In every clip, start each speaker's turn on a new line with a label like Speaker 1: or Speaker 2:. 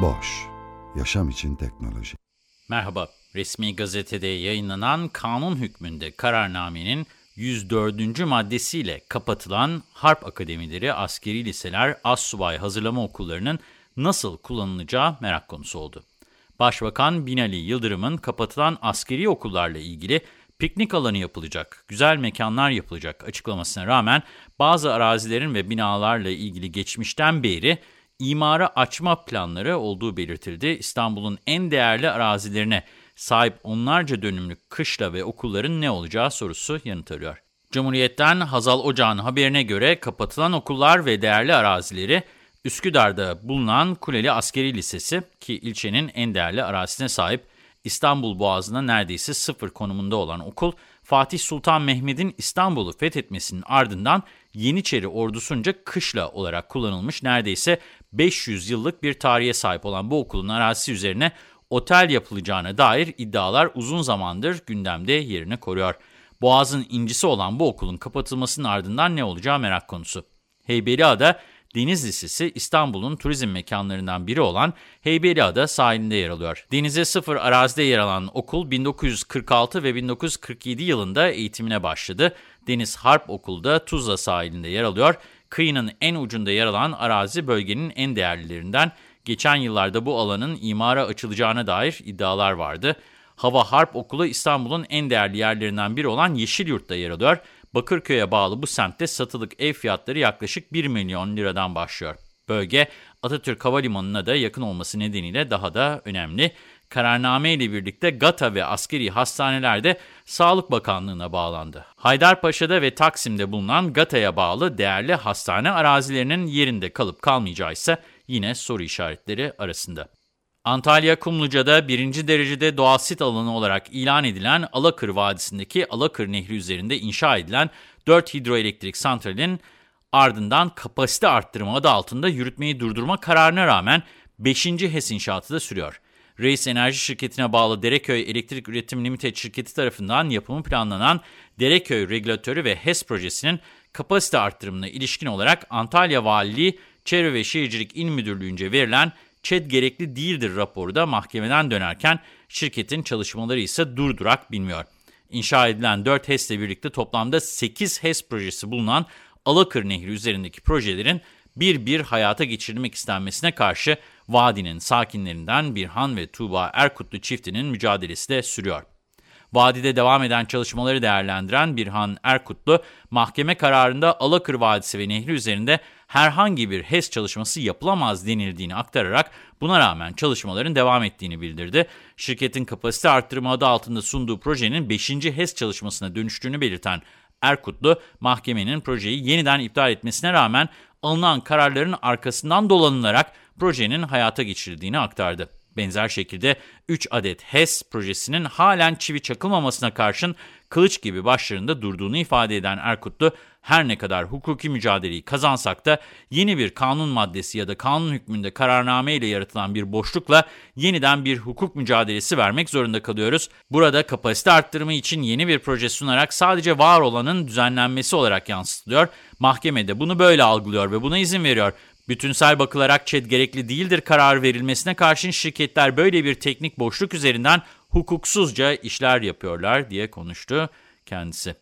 Speaker 1: Boş, yaşam için teknoloji.
Speaker 2: Merhaba, resmi gazetede yayınlanan kanun hükmünde kararnamenin 104. maddesiyle kapatılan harp akademileri, askeri liseler, assubay hazırlama okullarının nasıl kullanılacağı merak konusu oldu. Başbakan Binali Yıldırım'ın kapatılan askeri okullarla ilgili piknik alanı yapılacak, güzel mekanlar yapılacak açıklamasına rağmen bazı arazilerin ve binalarla ilgili geçmişten beri imara açma planları olduğu belirtildi. İstanbul'un en değerli arazilerine sahip onlarca dönümlük kışla ve okulların ne olacağı sorusu yanıt arıyor. Cumhuriyet'ten Hazal Ocağ'ın haberine göre kapatılan okullar ve değerli arazileri Üsküdar'da bulunan Kuleli Askeri Lisesi ki ilçenin en değerli arazisine sahip İstanbul Boğazı'na neredeyse sıfır konumunda olan okul, Fatih Sultan Mehmet'in İstanbul'u fethetmesinin ardından Yeniçeri ordusunca kışla olarak kullanılmış neredeyse 500 yıllık bir tarihe sahip olan bu okulun arazisi üzerine otel yapılacağına dair iddialar uzun zamandır gündemde yerini koruyor. Boğaz'ın incisi olan bu okulun kapatılmasının ardından ne olacağı merak konusu. Heybeliada Deniz Lisesi İstanbul'un turizm mekanlarından biri olan Heybeliada sahilinde yer alıyor. Denize sıfır arazide yer alan okul 1946 ve 1947 yılında eğitimine başladı. Deniz Harp Okulu'da Tuzla sahilinde yer alıyor. Kıyının en ucunda yer alan arazi bölgenin en değerlilerinden. Geçen yıllarda bu alanın imara açılacağına dair iddialar vardı. Hava Harp Okulu İstanbul'un en değerli yerlerinden biri olan Yeşilyurt'ta yer alıyor. Bakırköy'e bağlı bu semtte satılık ev fiyatları yaklaşık 1 milyon liradan başlıyor. Bölge Atatürk Havalimanı'na da yakın olması nedeniyle daha da önemli. Kararname ile birlikte GATA ve askeri hastaneler de Sağlık Bakanlığı'na bağlandı. Haydarpaşa'da ve Taksim'de bulunan GATA'ya bağlı değerli hastane arazilerinin yerinde kalıp kalmayacağı ise yine soru işaretleri arasında. Antalya Kumluca'da birinci derecede doğal sit alanı olarak ilan edilen Alakır Vadisi'ndeki Alakır Nehri üzerinde inşa edilen 4 hidroelektrik santralin ardından kapasite arttırma adı altında yürütmeyi durdurma kararına rağmen 5. HES inşaatı da sürüyor. Reis Enerji Şirketi'ne bağlı Dereköy Elektrik Üretim Limited şirketi tarafından yapımı planlanan Dereköy Regülatörü ve HES projesinin kapasite arttırımına ilişkin olarak Antalya Valiliği Çevre ve Şehircilik İl Müdürlüğü'nce verilen ÇED gerekli değildir raporu da mahkemeden dönerken şirketin çalışmaları ise durdurak bilmiyor. İnşa edilen 4 HES ile birlikte toplamda 8 HES projesi bulunan Alakır Nehri üzerindeki projelerin bir bir hayata geçirilmek istenmesine karşı vadinin sakinlerinden Birhan ve Tuğba Erkutlu çiftinin mücadelesi de sürüyor. Vadide devam eden çalışmaları değerlendiren Birhan Erkutlu, mahkeme kararında Alakır Vadisi ve Nehri üzerinde herhangi bir HES çalışması yapılamaz denildiğini aktararak buna rağmen çalışmaların devam ettiğini bildirdi. Şirketin kapasite arttırma adı altında sunduğu projenin 5. HES çalışmasına dönüştüğünü belirten Erkutlu, mahkemenin projeyi yeniden iptal etmesine rağmen alınan kararların arkasından dolanılarak projenin hayata geçirildiğini aktardı. Benzer şekilde 3 adet HES projesinin halen çivi çakılmamasına karşın kılıç gibi başlarında durduğunu ifade eden Erkutlu, her ne kadar hukuki mücadeleyi kazansak da yeni bir kanun maddesi ya da kanun hükmünde kararname ile yaratılan bir boşlukla yeniden bir hukuk mücadelesi vermek zorunda kalıyoruz. Burada kapasite arttırımı için yeni bir proje sunarak sadece var olanın düzenlenmesi olarak yansıtılıyor. Mahkemede bunu böyle algılıyor ve buna izin veriyor. Bütünsel bakılarak ÇED gerekli değildir karar verilmesine karşın şirketler böyle bir teknik boşluk üzerinden hukuksuzca işler yapıyorlar diye konuştu kendisi.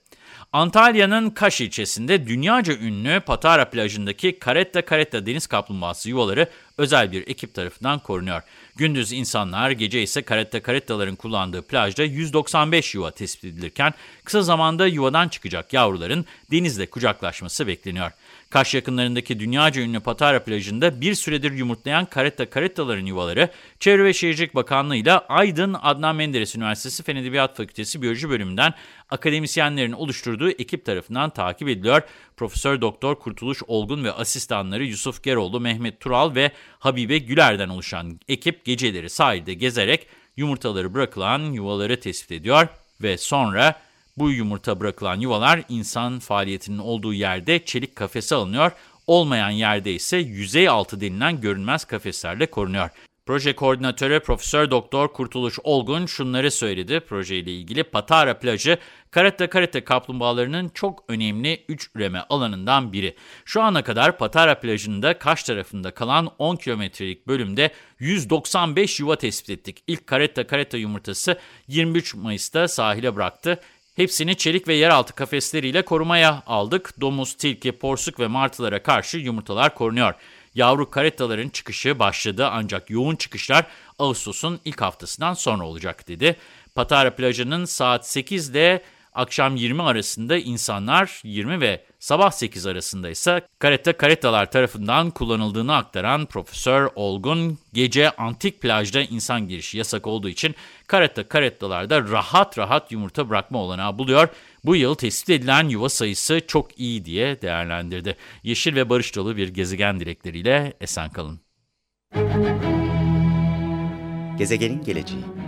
Speaker 2: Antalya'nın Kaş ilçesinde dünyaca ünlü Patara plajındaki Caretta Caretta deniz kaplumbağası yuvaları özel bir ekip tarafından korunuyor. Gündüz insanlar, gece ise karetta karettaların kullandığı plajda 195 yuva tespit edilirken kısa zamanda yuvadan çıkacak yavruların denizle kucaklaşması bekleniyor. Kaş yakınlarındaki dünyaca ünlü Patara plajında bir süredir yumurtlayan karetta karettaların yuvaları Çevre ve Şehircilik Bakanlığı ile Aydın Adnan Menderes Üniversitesi Fen Edebiyat Fakültesi Biyoloji Bölümünden akademisyenlerin oluşturduğu ekip tarafından takip ediliyor. Profesör Doktor Kurtuluş Olgun ve asistanları Yusuf Geroğlu, Mehmet Tural ve Habibe Güler'den oluşan ekip geceleri sahilde gezerek yumurtaları bırakılan yuvaları tespit ediyor ve sonra bu yumurta bırakılan yuvalar insan faaliyetinin olduğu yerde çelik kafese alınıyor, olmayan yerde ise yüzey altı denilen görünmez kafeslerle korunuyor. Proje koordinatörü Profesör Doktor Kurtuluş Olgun şunları söyledi projeyle ilgili. Patara plajı karate karate kaplumbağalarının çok önemli üç üreme alanından biri. Şu ana kadar Patara plajında Kaş tarafında kalan 10 kilometrelik bölümde 195 yuva tespit ettik. İlk karate karate yumurtası 23 Mayıs'ta sahile bıraktı. Hepsini çelik ve yeraltı kafesleriyle korumaya aldık. Domuz, tilki, porsuk ve martılara karşı yumurtalar korunuyor. Yavru karetaların çıkışı başladı ancak yoğun çıkışlar Ağustos'un ilk haftasından sonra olacak dedi. Patara plajının saat 8'de akşam 20 arasında insanlar 20 ve sabah 8 arasında ise karetta karetalar tarafından kullanıldığını aktaran Profesör Olgun, gece antik plajda insan girişi yasak olduğu için karetta karettalarda rahat rahat yumurta bırakma olanağı buluyor. Bu yıl tespit edilen yuva sayısı çok iyi diye değerlendirdi. Yeşil ve barış dolu bir gezegen dilekleriyle esen kalın.
Speaker 3: Gezegenin geleceği